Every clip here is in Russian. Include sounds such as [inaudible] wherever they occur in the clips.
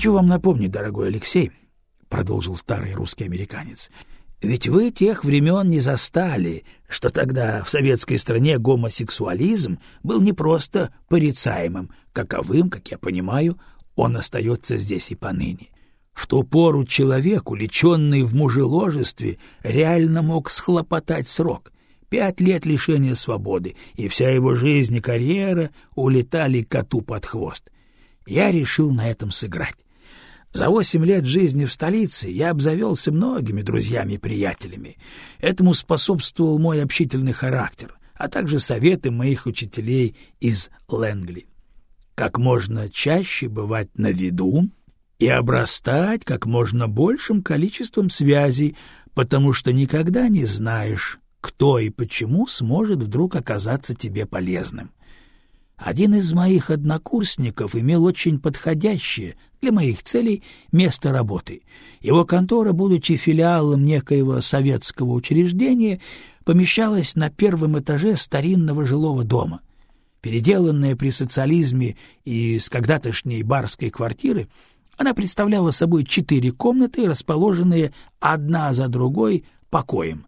Хочу вам напомнить, дорогой Алексей, — продолжил старый русский американец, — ведь вы тех времен не застали, что тогда в советской стране гомосексуализм был не просто порицаемым, каковым, как я понимаю, он остается здесь и поныне. В ту пору человек, уличенный в мужеложестве, реально мог схлопотать срок. Пять лет лишения свободы, и вся его жизнь и карьера улетали коту под хвост. Я решил на этом сыграть. За восемь лет жизни в столице я обзавелся многими друзьями и приятелями. Этому способствовал мой общительный характер, а также советы моих учителей из Лэнгли. Как можно чаще бывать на виду и обрастать как можно большим количеством связей, потому что никогда не знаешь, кто и почему сможет вдруг оказаться тебе полезным. Один из моих однокурсников имел очень подходящее для моих целей место работы. Его контора, будучи филиалом некоего советского учреждения, помещалась на первом этаже старинного жилого дома. Переделанная при социализме из когда-тошней барской квартиры, она представляла собой четыре комнаты, расположенные одна за другой покоем.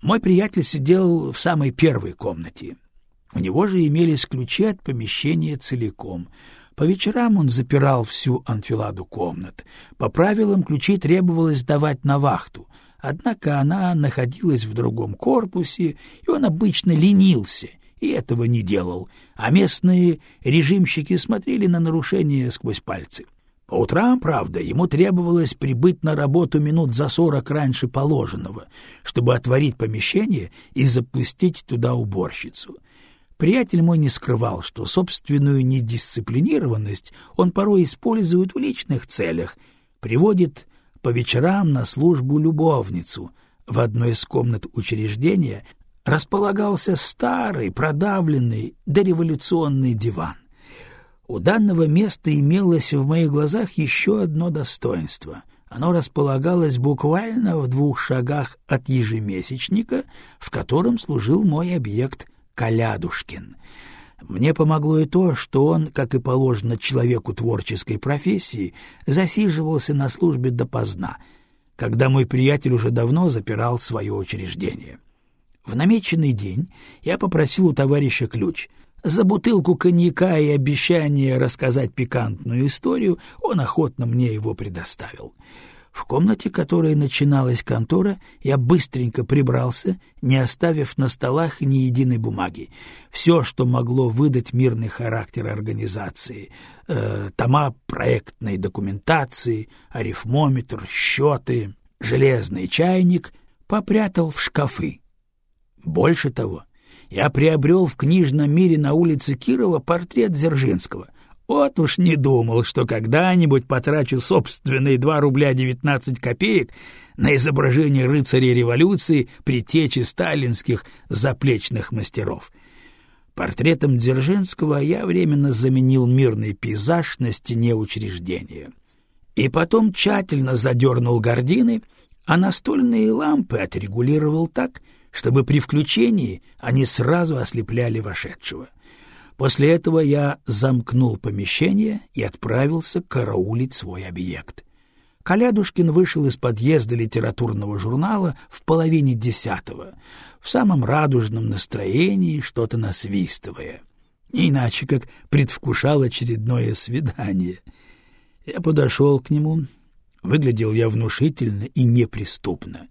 Мой приятель сидел в самой первой комнате. У него же имелись ключи от помещения целиком. По вечерам он запирал всю анфиладу комнат. По правилам ключи требовалось давать на вахту, однако она находилась в другом корпусе, и он обычно ленился и этого не делал, а местные режимщики смотрели на нарушение сквозь пальцы. По утрам, правда, ему требовалось прибыть на работу минут за сорок раньше положенного, чтобы отворить помещение и запустить туда уборщицу. Приятель мой не скрывал, что собственную недисциплинированность он порой использует в личных целях, приводит по вечерам на службу любовницу. В одной из комнат учреждения располагался старый, продавленный, дореволюционный диван. У данного места имелось в моих глазах еще одно достоинство. Оно располагалось буквально в двух шагах от ежемесячника, в котором служил мой объект Калядушкин. Мне помогло и то, что он, как и положено человеку творческой профессии, засиживался на службе допоздна, когда мой приятель уже давно запирал свое учреждение. В намеченный день я попросил у товарища ключ — за бутылку коньяка и обещание рассказать пикантную историю он охотно мне его предоставил. В комнате, которой начиналась контора, я быстренько прибрался, не оставив на столах ни единой бумаги. Все, что могло выдать мирный характер организации, э, тома проектной документации, арифмометр, счеты, железный чайник, попрятал в шкафы. Больше того, я приобрел в книжном мире на улице Кирова портрет Дзержинского. Вот уж не думал, что когда-нибудь потрачу собственные два рубля девятнадцать копеек на изображение рыцарей революции при тече сталинских заплечных мастеров. Портретом Дзержинского я временно заменил мирный пейзаж на стене учреждения. И потом тщательно задернул гардины, а настольные лампы отрегулировал так, чтобы при включении они сразу ослепляли вошедшего. После этого я замкнул помещение и отправился караулить свой объект. Калядушкин вышел из подъезда литературного журнала в половине десятого, в самом радужном настроении, что-то насвистывая. Иначе, как предвкушал очередное свидание. Я подошел к нему. Выглядел я внушительно и неприступно.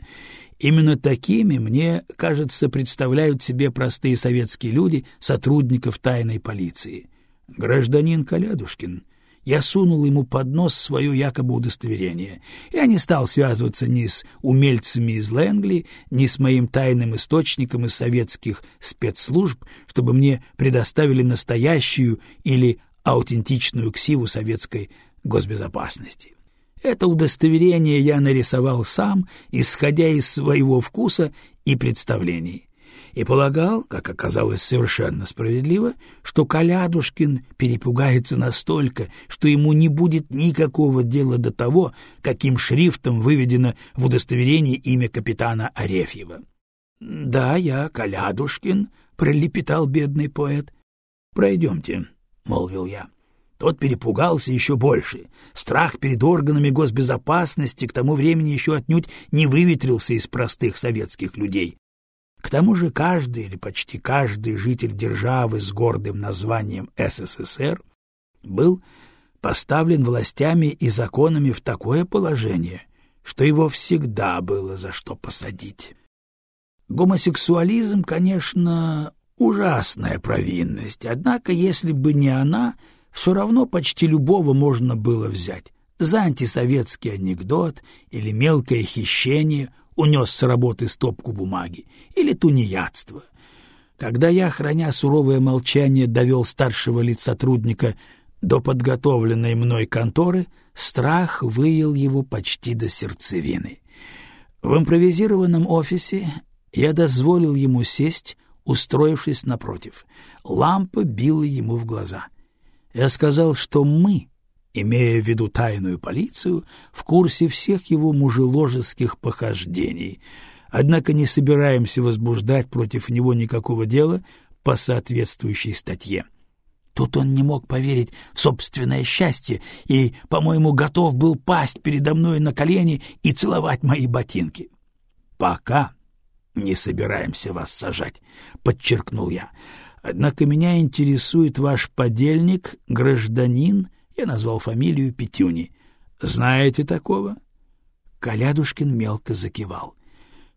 Именно такими, мне кажется, представляют себе простые советские люди сотрудников тайной полиции. Гражданин Калядушкин. Я сунул ему под нос свое якобы удостоверение. Я не стал связываться ни с умельцами из Лэнгли, ни с моим тайным источником из советских спецслужб, чтобы мне предоставили настоящую или аутентичную ксиву советской госбезопасности. Это удостоверение я нарисовал сам, исходя из своего вкуса и представлений. И полагал, как оказалось совершенно справедливо, что Калядушкин перепугается настолько, что ему не будет никакого дела до того, каким шрифтом выведено в удостоверении имя капитана Арефьева. — Да, я Калядушкин, — пролепетал бедный поэт. — Пройдемте, — молвил я. Тот перепугался еще больше. Страх перед органами госбезопасности к тому времени еще отнюдь не выветрился из простых советских людей. К тому же каждый или почти каждый житель державы с гордым названием СССР был поставлен властями и законами в такое положение, что его всегда было за что посадить. Гомосексуализм, конечно, ужасная провинность, однако если бы не она, все равно почти любого можно было взять. За антисоветский анекдот или мелкое хищение унес с работы стопку бумаги, или тунеядство. Когда я, храня суровое молчание, довел старшего лицотрудника до подготовленной мной конторы, страх выел его почти до сердцевины. В импровизированном офисе я дозволил ему сесть, устроившись напротив. Лампа била ему в глаза. Я сказал, что мы, имея в виду тайную полицию, в курсе всех его мужеложеских похождений, однако не собираемся возбуждать против него никакого дела по соответствующей статье. Тут он не мог поверить в собственное счастье и, по-моему, готов был пасть передо мной на колени и целовать мои ботинки. — Пока не собираемся вас сажать, — подчеркнул я. Однако меня интересует ваш подельник, гражданин, я назвал фамилию Петюни. Знаете такого? Колядушкин мелко закивал.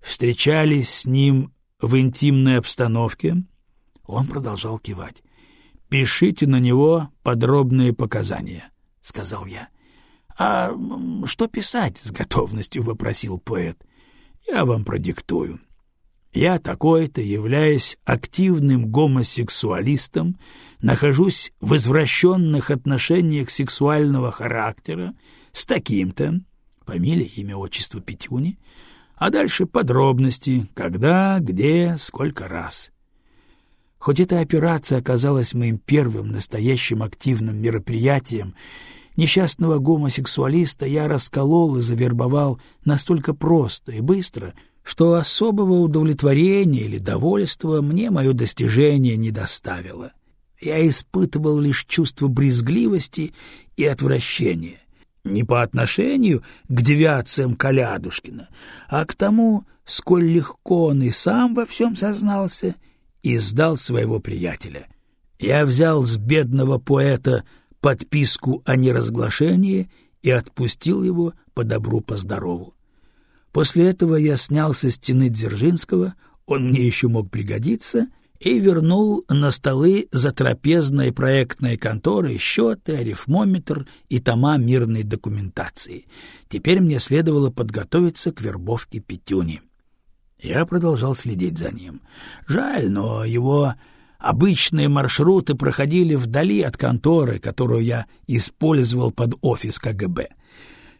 Встречались с ним в интимной обстановке? Он продолжал кивать. Пишите на него подробные показания, сказал я. А что писать? с готовностью вопросил поэт. Я вам продиктую. Я такой-то, являясь активным гомосексуалистом, нахожусь в извращенных отношениях сексуального характера с таким-то, фамилия, имя, отчество Петюни, а дальше подробности, когда, где, сколько раз. Хоть эта операция оказалась моим первым настоящим активным мероприятием, несчастного гомосексуалиста я расколол и завербовал настолько просто и быстро — что особого удовлетворения или довольства мне мое достижение не доставило. Я испытывал лишь чувство брезгливости и отвращения. Не по отношению к девиациям Калядушкина, а к тому, сколь легко он и сам во всем сознался и сдал своего приятеля. Я взял с бедного поэта подписку о неразглашении и отпустил его по добру, по. После этого я снял со стены Дзержинского, он мне еще мог пригодиться, и вернул на столы затрапезной проектной конторы счеты, арифмометр и тома мирной документации. Теперь мне следовало подготовиться к вербовке Петюни. Я продолжал следить за ним. Жаль, но его обычные маршруты проходили вдали от конторы, которую я использовал под офис КГБ —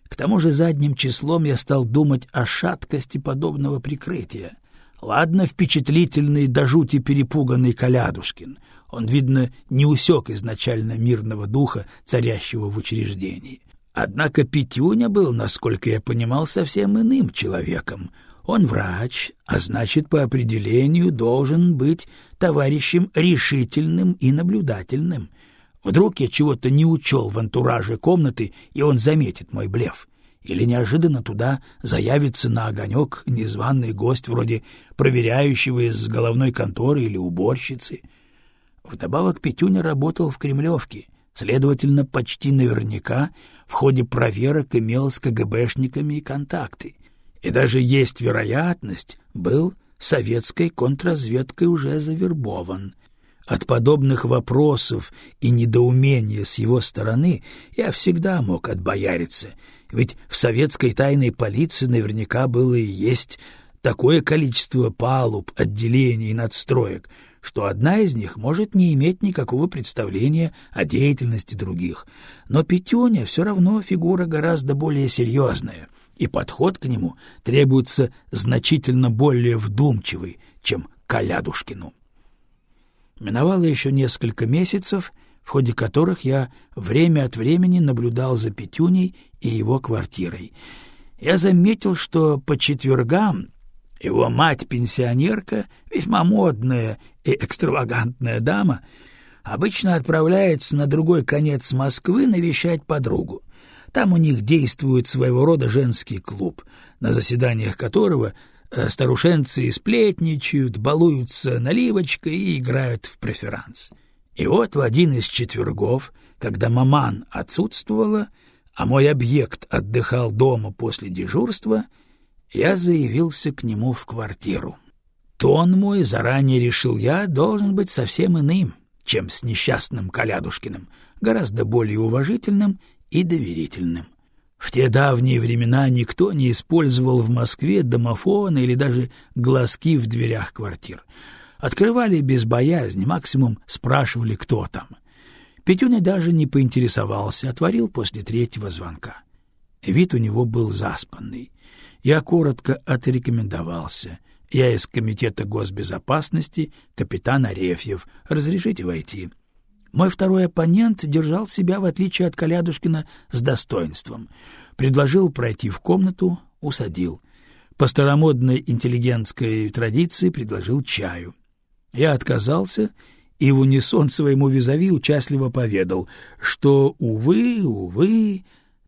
к тому же задним числом я стал думать о шаткости подобного прикрытия. Ладно, впечатлительный до жути перепуганный Колядушкин. Он, видно, не усек изначально мирного духа, царящего в учреждении. Однако Петюня был, насколько я понимал, совсем иным человеком. Он врач, а значит, по определению должен быть товарищем решительным и наблюдательным. Вдруг я чего-то не учел в антураже комнаты, и он заметит мой блеф. Или неожиданно туда заявится на огонек незваный гость вроде проверяющего из головной конторы или уборщицы. Вдобавок Петюня работал в Кремлевке, следовательно, почти наверняка в ходе проверок имел с КГБшниками контакты. И даже есть вероятность, был советской контрразведкой уже завербован — от подобных вопросов и недоумения с его стороны я всегда мог отбояриться, ведь в советской тайной полиции наверняка было и есть такое количество палуб, отделений и надстроек, что одна из них может не иметь никакого представления о деятельности других. Но Петюня все равно фигура гораздо более серьезная, и подход к нему требуется значительно более вдумчивый, чем Калядушкину. Миновало еще несколько месяцев, в ходе которых я время от времени наблюдал за Петюней и его квартирой. Я заметил, что по четвергам его мать-пенсионерка, весьма модная и экстравагантная дама, обычно отправляется на другой конец Москвы навещать подругу. Там у них действует своего рода женский клуб, на заседаниях которого старушенцы сплетничают, балуются наливочкой и играют в преферанс. И вот в один из четвергов, когда маман отсутствовала, а мой объект отдыхал дома после дежурства, я заявился к нему в квартиру. Тон мой, заранее решил я, должен быть совсем иным, чем с несчастным Калядушкиным, гораздо более уважительным и доверительным. В те давние времена никто не использовал в Москве домофоны или даже глазки в дверях квартир. Открывали без боязни, максимум спрашивали, кто там. Петюня даже не поинтересовался, отворил после третьего звонка. Вид у него был заспанный. Я коротко отрекомендовался. Я из Комитета госбезопасности, капитан Арефьев. Разрешите войти?» Мой второй оппонент держал себя, в отличие от Калядушкина, с достоинством. Предложил пройти в комнату, усадил. По старомодной интеллигентской традиции предложил чаю. Я отказался и в унисон своему визави участливо поведал, что, увы, увы,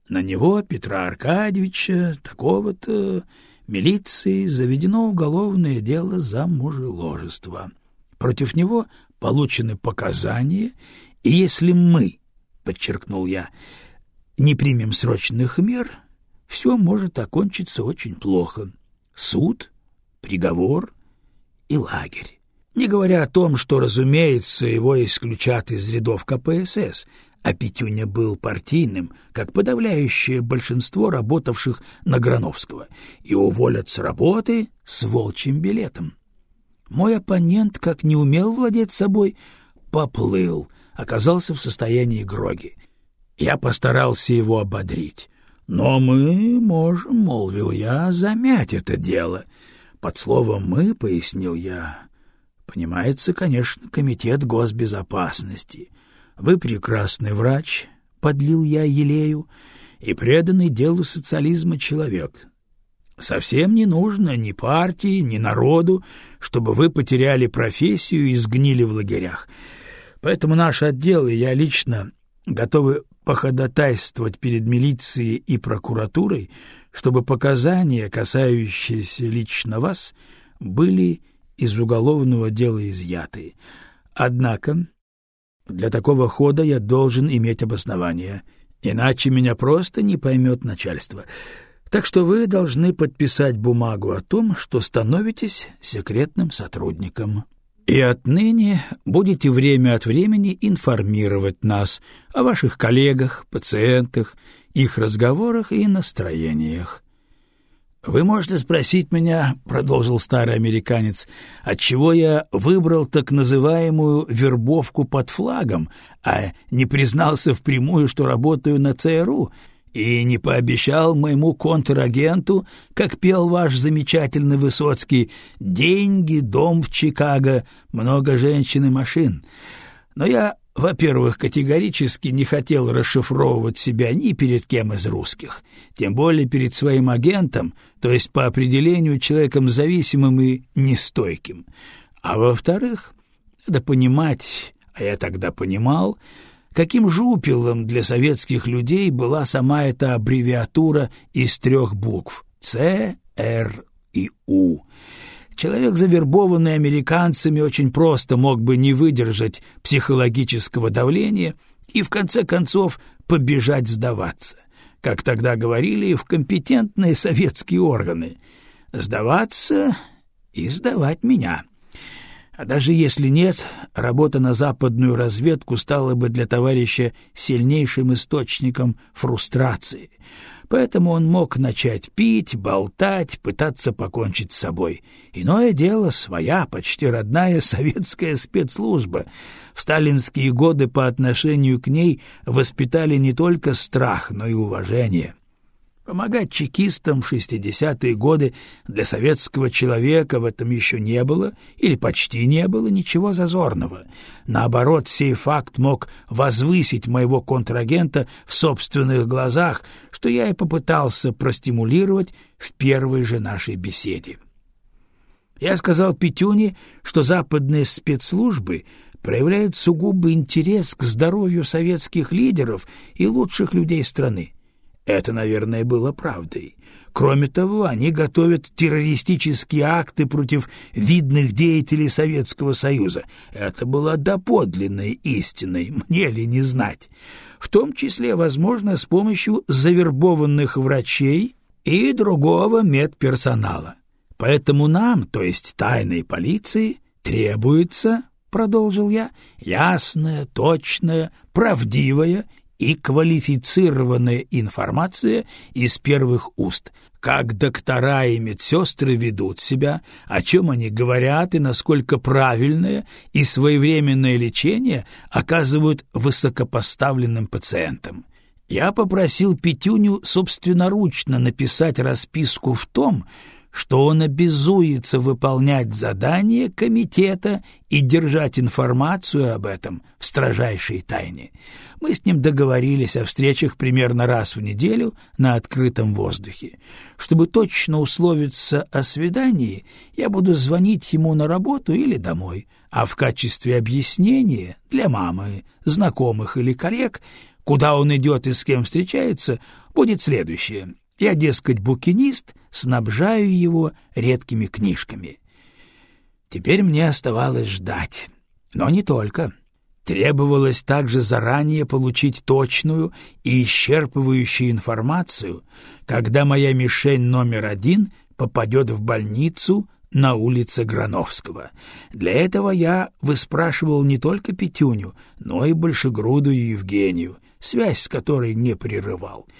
на него, Петра Аркадьевича, такого-то, милиции заведено уголовное дело за мужеложество. Против него получены показания, и если мы, — подчеркнул я, — не примем срочных мер, все может окончиться очень плохо. Суд, приговор и лагерь. Не говоря о том, что, разумеется, его исключат из рядов КПСС, а Петюня был партийным, как подавляющее большинство работавших на Грановского, и уволят с работы с волчьим билетом. Мой оппонент, как не умел владеть собой, поплыл, оказался в состоянии гроги. Я постарался его ободрить. «Но мы можем, — молвил я, — замять это дело. Под словом «мы», — пояснил я, — понимается, конечно, Комитет госбезопасности. Вы прекрасный врач, — подлил я елею, — и преданный делу социализма человек. Совсем не нужно ни партии, ни народу, чтобы вы потеряли профессию и сгнили в лагерях. Поэтому наш отдел и я лично готовы походатайствовать перед милицией и прокуратурой, чтобы показания, касающиеся лично вас, были из уголовного дела изъяты. Однако для такого хода я должен иметь обоснование, иначе меня просто не поймет начальство. Так что вы должны подписать бумагу о том, что становитесь секретным сотрудником. И отныне будете время от времени информировать нас о ваших коллегах, пациентах, их разговорах и настроениях. Вы можете спросить меня, продолжил старый американец, отчего я выбрал так называемую вербовку под флагом, а не признался впрямую, что работаю на ЦРУ и не пообещал моему контрагенту, как пел ваш замечательный Высоцкий, деньги, дом в Чикаго, много женщин и машин. Но я, во-первых, категорически не хотел расшифровывать себя ни перед кем из русских, тем более перед своим агентом, то есть по определению человеком зависимым и нестойким. А во-вторых, надо понимать, а я тогда понимал, Каким жупелом для советских людей была сама эта аббревиатура из трех букв «Ц», «Р» и «У». Человек, завербованный американцами, очень просто мог бы не выдержать психологического давления и, в конце концов, побежать сдаваться, как тогда говорили в компетентные советские органы. Сдаваться и сдавать меня. А даже если нет, работа на западную разведку стала бы для товарища сильнейшим источником фрустрации. Поэтому он мог начать пить, болтать, пытаться покончить с собой. Иное дело своя, почти родная [laughs] советская спецслужба. В сталинские годы по отношению к ней воспитали не только страх, но и уважение. Помогать чекистам в 60-е годы для советского человека в этом еще не было или почти не было ничего зазорного. Наоборот, сей факт мог возвысить моего контрагента в собственных глазах, что я и попытался простимулировать в первой же нашей беседе. Я сказал Петюне, что западные спецслужбы проявляет сугубый интерес к здоровью советских лидеров и лучших людей страны. Это, наверное, было правдой. Кроме того, они готовят террористические акты против видных деятелей Советского Союза. Это была доподлинной истиной, мне ли не знать. В том числе, возможно, с помощью завербованных врачей и другого медперсонала. Поэтому нам, то есть тайной полиции, требуется, продолжил я, ясная, точная, правдивая и квалифицированная информация из первых уст, как доктора и медсестры ведут себя, о чем они говорят и насколько правильное и своевременное лечение оказывают высокопоставленным пациентам. Я попросил Петюню собственноручно написать расписку в том, что он обязуется выполнять задания комитета и держать информацию об этом в строжайшей тайне. Мы с ним договорились о встречах примерно раз в неделю на открытом воздухе. Чтобы точно условиться о свидании, я буду звонить ему на работу или домой, а в качестве объяснения для мамы, знакомых или коллег, куда он идет и с кем встречается, будет следующее. Я, дескать, букинист, снабжаю его редкими книжками. Теперь мне оставалось ждать. Но не только. Требовалось также заранее получить точную и исчерпывающую информацию, когда моя мишень номер один попадет в больницу на улице Грановского. Для этого я выспрашивал не только Петюню, но и Большегрудую Евгению, связь с которой не прерывал —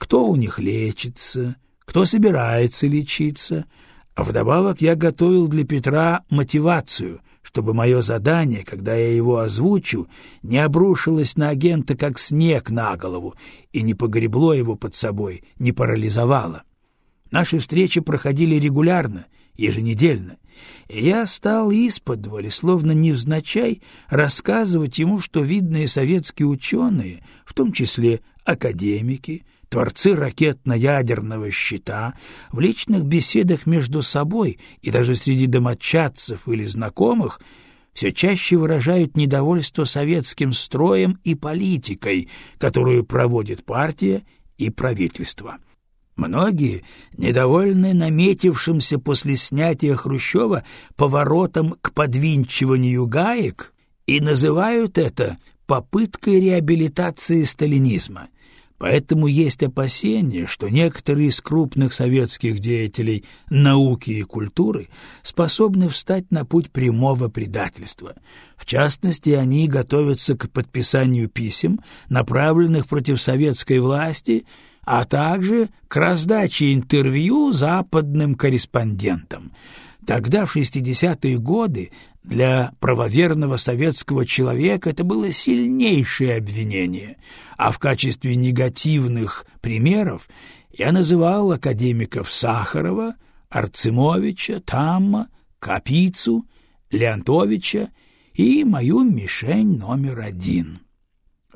кто у них лечится, кто собирается лечиться, а вдобавок я готовил для Петра мотивацию, чтобы мое задание, когда я его озвучу, не обрушилось на агента как снег на голову и не погребло его под собой, не парализовало. Наши встречи проходили регулярно, еженедельно, и я стал исподволь, словно невзначай, рассказывать ему, что видные советские ученые, в том числе академики, творцы ракетно-ядерного щита, в личных беседах между собой и даже среди домочадцев или знакомых все чаще выражают недовольство советским строем и политикой, которую проводит партия и правительство. Многие недовольны наметившимся после снятия Хрущева поворотом к подвинчиванию гаек и называют это попыткой реабилитации сталинизма — Поэтому есть опасение, что некоторые из крупных советских деятелей науки и культуры способны встать на путь прямого предательства. В частности, они готовятся к подписанию писем, направленных против советской власти, а также к раздаче интервью западным корреспондентам. Тогда, в 60-е годы, для правоверного советского человека это было сильнейшее обвинение, а в качестве негативных примеров я называл академиков Сахарова, Арцемовича, Тамма, Капицу, Леонтовича и мою мишень номер один.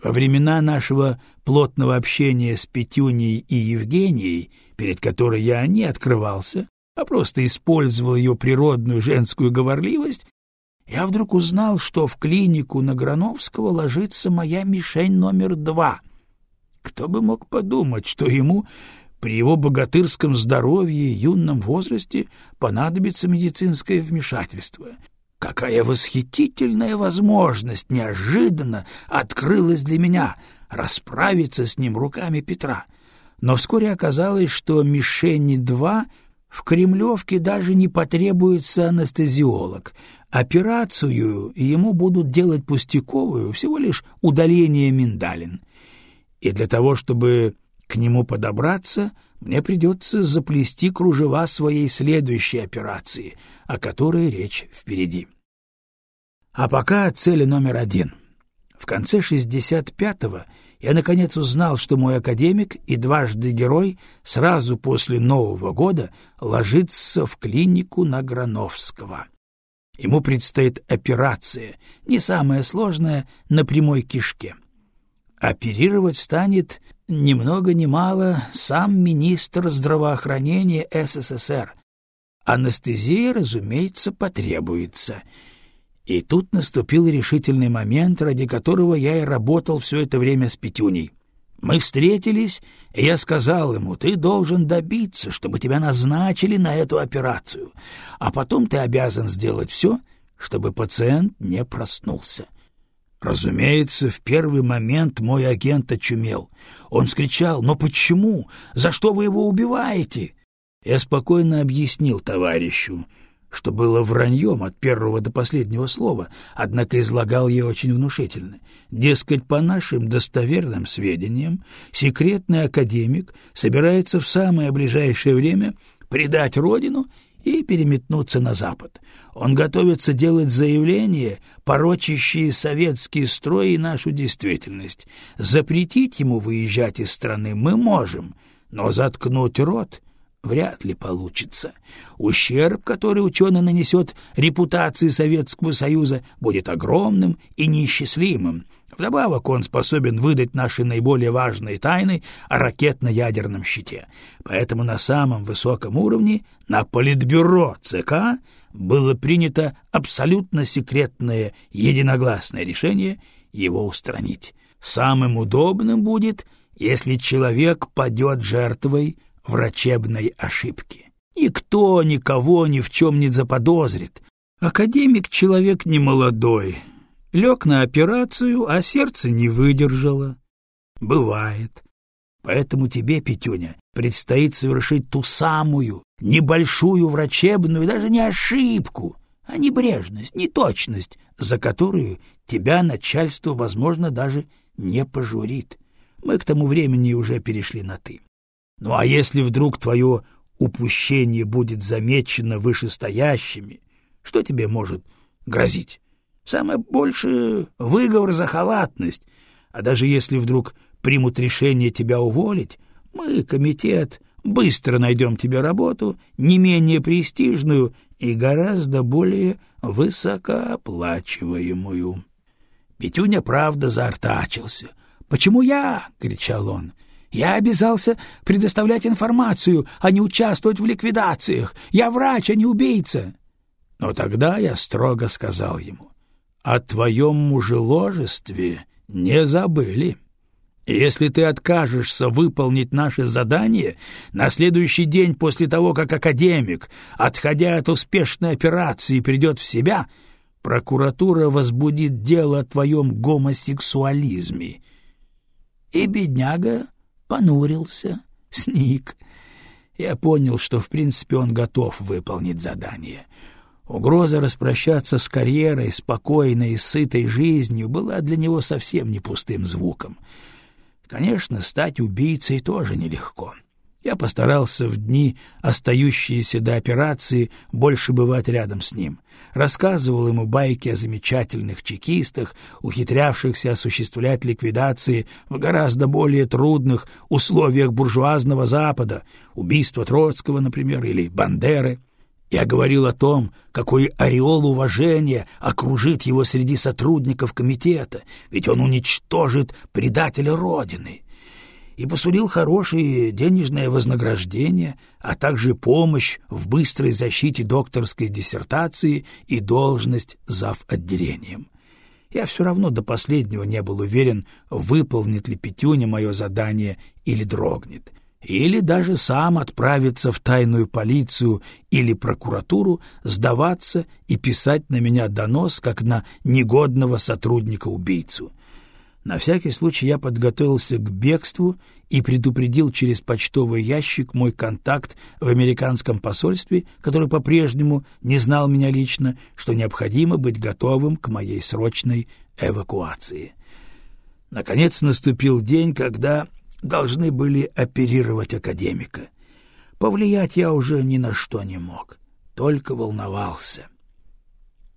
Во времена нашего плотного общения с Петюней и Евгенией, перед которой я не открывался, а просто использовал ее природную женскую говорливость, я вдруг узнал, что в клинику на Грановского ложится моя мишень номер два. Кто бы мог подумать, что ему при его богатырском здоровье и юном возрасте понадобится медицинское вмешательство. Какая восхитительная возможность неожиданно открылась для меня расправиться с ним руками Петра. Но вскоре оказалось, что мишени-2 в Кремлевке даже не потребуется анестезиолог. Операцию ему будут делать пустяковую, всего лишь удаление миндалин. И для того, чтобы к нему подобраться, мне придется заплести кружева своей следующей операции, о которой речь впереди. А пока цели номер один. В конце 65-го я, наконец, узнал, что мой академик и дважды герой сразу после Нового года ложится в клинику на Грановского. Ему предстоит операция, не самая сложная, на прямой кишке. Оперировать станет ни много ни мало сам министр здравоохранения СССР. Анестезия, разумеется, потребуется — И тут наступил решительный момент, ради которого я и работал все это время с Петюней. Мы встретились, и я сказал ему, ты должен добиться, чтобы тебя назначили на эту операцию, а потом ты обязан сделать все, чтобы пациент не проснулся. Разумеется, в первый момент мой агент очумел. Он вскричал, но почему? За что вы его убиваете? Я спокойно объяснил товарищу, что было враньем от первого до последнего слова, однако излагал я очень внушительно. Дескать, по нашим достоверным сведениям, секретный академик собирается в самое ближайшее время предать родину и переметнуться на запад. Он готовится делать заявления, порочащие советский строй и нашу действительность. Запретить ему выезжать из страны мы можем, но заткнуть рот вряд ли получится. Ущерб, который ученый нанесет репутации Советского Союза, будет огромным и неисчислимым. Вдобавок он способен выдать наши наиболее важные тайны о ракетно-ядерном щите. Поэтому на самом высоком уровне, на Политбюро ЦК, было принято абсолютно секретное единогласное решение его устранить. Самым удобным будет, если человек падет жертвой врачебной ошибки. Никто никого ни в чем не заподозрит. Академик — человек немолодой. Лег на операцию, а сердце не выдержало. Бывает. Поэтому тебе, Петюня, предстоит совершить ту самую, небольшую врачебную, даже не ошибку, а небрежность, неточность, за которую тебя начальство, возможно, даже не пожурит. Мы к тому времени уже перешли на «ты». Ну а если вдруг твое упущение будет замечено вышестоящими, что тебе может грозить? Самое большее — выговор за халатность, а даже если вдруг примут решение тебя уволить, мы, комитет, быстро найдем тебе работу, не менее престижную и гораздо более высокооплачиваемую. Петюня, правда, заортачился. «Почему я?» — кричал он. Я обязался предоставлять информацию, а не участвовать в ликвидациях. Я врач, а не убийца. Но тогда я строго сказал ему, о твоем мужеложестве не забыли. Если ты откажешься выполнить наше задание, на следующий день после того, как академик, отходя от успешной операции, придет в себя, прокуратура возбудит дело о твоем гомосексуализме. И бедняга понурился, сник. Я понял, что в принципе он готов выполнить задание. Угроза распрощаться с карьерой, спокойной и сытой жизнью была для него совсем не пустым звуком. Конечно, стать убийцей тоже нелегко. Я постарался в дни, остающиеся до операции, больше бывать рядом с ним. Рассказывал ему байки о замечательных чекистах, ухитрявшихся осуществлять ликвидации в гораздо более трудных условиях буржуазного Запада, убийство Троцкого, например, или Бандеры. Я говорил о том, какой ореол уважения окружит его среди сотрудников комитета, ведь он уничтожит предателя Родины и посулил хорошее денежное вознаграждение, а также помощь в быстрой защите докторской диссертации и должность зав. отделением. Я все равно до последнего не был уверен, выполнит ли Петюня мое задание или дрогнет, или даже сам отправится в тайную полицию или прокуратуру сдаваться и писать на меня донос, как на негодного сотрудника-убийцу — на всякий случай я подготовился к бегству и предупредил через почтовый ящик мой контакт в американском посольстве, который по-прежнему не знал меня лично, что необходимо быть готовым к моей срочной эвакуации. Наконец наступил день, когда должны были оперировать академика. Повлиять я уже ни на что не мог, только волновался.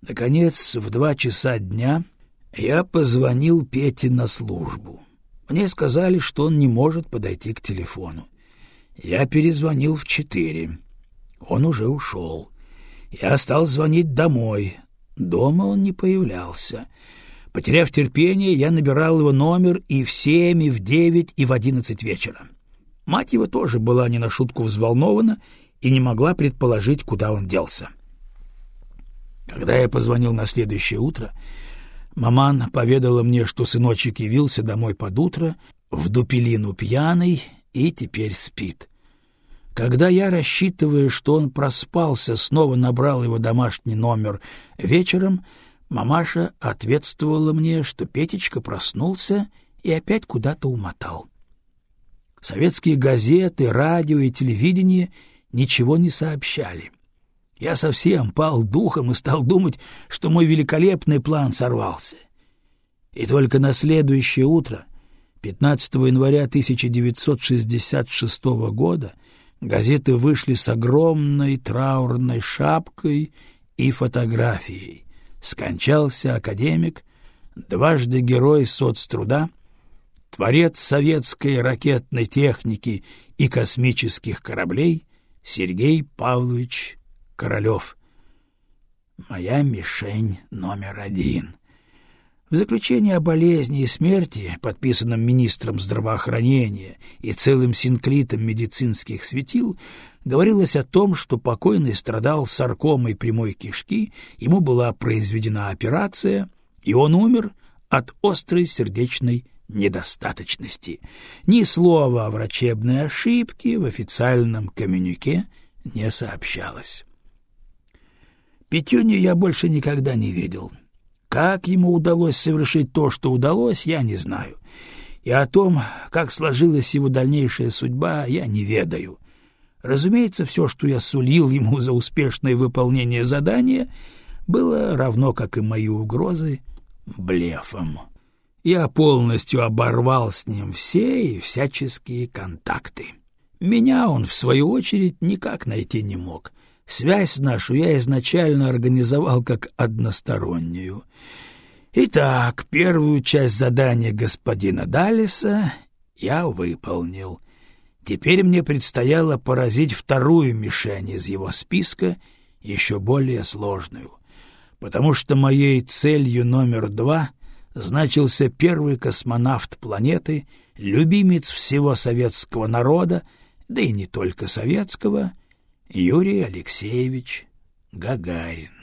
Наконец, в два часа дня я позвонил Пете на службу. Мне сказали, что он не может подойти к телефону. Я перезвонил в четыре. Он уже ушел. Я стал звонить домой. Дома он не появлялся. Потеряв терпение, я набирал его номер и в семь, и в девять, и в одиннадцать вечера. Мать его тоже была не на шутку взволнована и не могла предположить, куда он делся. Когда я позвонил на следующее утро, маман поведала мне, что сыночек явился домой под утро, в дупелину пьяный и теперь спит. Когда я, рассчитывая, что он проспался, снова набрал его домашний номер вечером, мамаша ответствовала мне, что Петечка проснулся и опять куда-то умотал. Советские газеты, радио и телевидение ничего не сообщали. Я совсем пал духом и стал думать, что мой великолепный план сорвался. И только на следующее утро, 15 января 1966 года, газеты вышли с огромной траурной шапкой и фотографией. Скончался академик, дважды герой соцтруда, творец советской ракетной техники и космических кораблей Сергей Павлович Королев. Моя мишень номер один. В заключении о болезни и смерти, подписанном министром здравоохранения и целым синклитом медицинских светил, говорилось о том, что покойный страдал саркомой прямой кишки, ему была произведена операция, и он умер от острой сердечной недостаточности. Ни слова о врачебной ошибке в официальном коммюнике не сообщалось. Петюню я больше никогда не видел. Как ему удалось совершить то, что удалось, я не знаю. И о том, как сложилась его дальнейшая судьба, я не ведаю. Разумеется, все, что я сулил ему за успешное выполнение задания, было равно, как и мои угрозы, блефом. Я полностью оборвал с ним все и всяческие контакты. Меня он, в свою очередь, никак найти не мог. Связь нашу я изначально организовал как одностороннюю. Итак, первую часть задания господина Далиса я выполнил. Теперь мне предстояло поразить вторую мишень из его списка, еще более сложную, потому что моей целью номер два значился первый космонавт планеты, любимец всего советского народа, да и не только советского, Юрий Алексеевич Гагарин.